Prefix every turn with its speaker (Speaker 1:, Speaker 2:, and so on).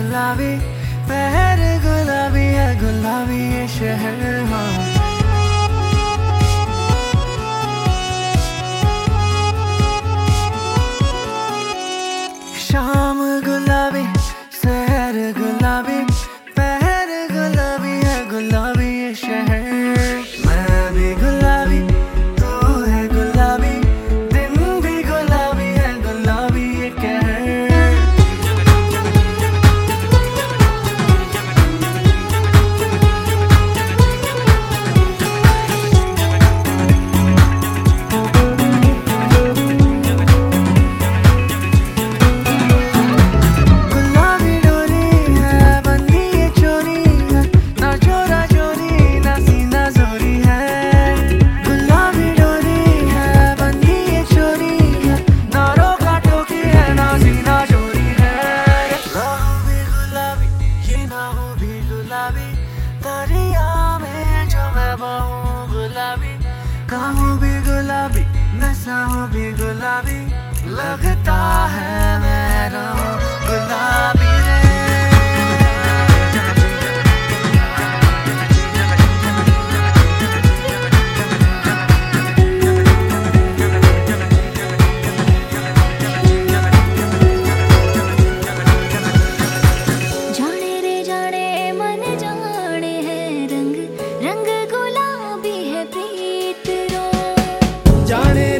Speaker 1: गुलाबी पहर गुलाबी है गुलाबी। गुलाबी दरिया में जो मैं बहूँ गुलाबी कहूँ भी गुलाबी नशा हूँ भी गुलाबी लगता
Speaker 2: जाने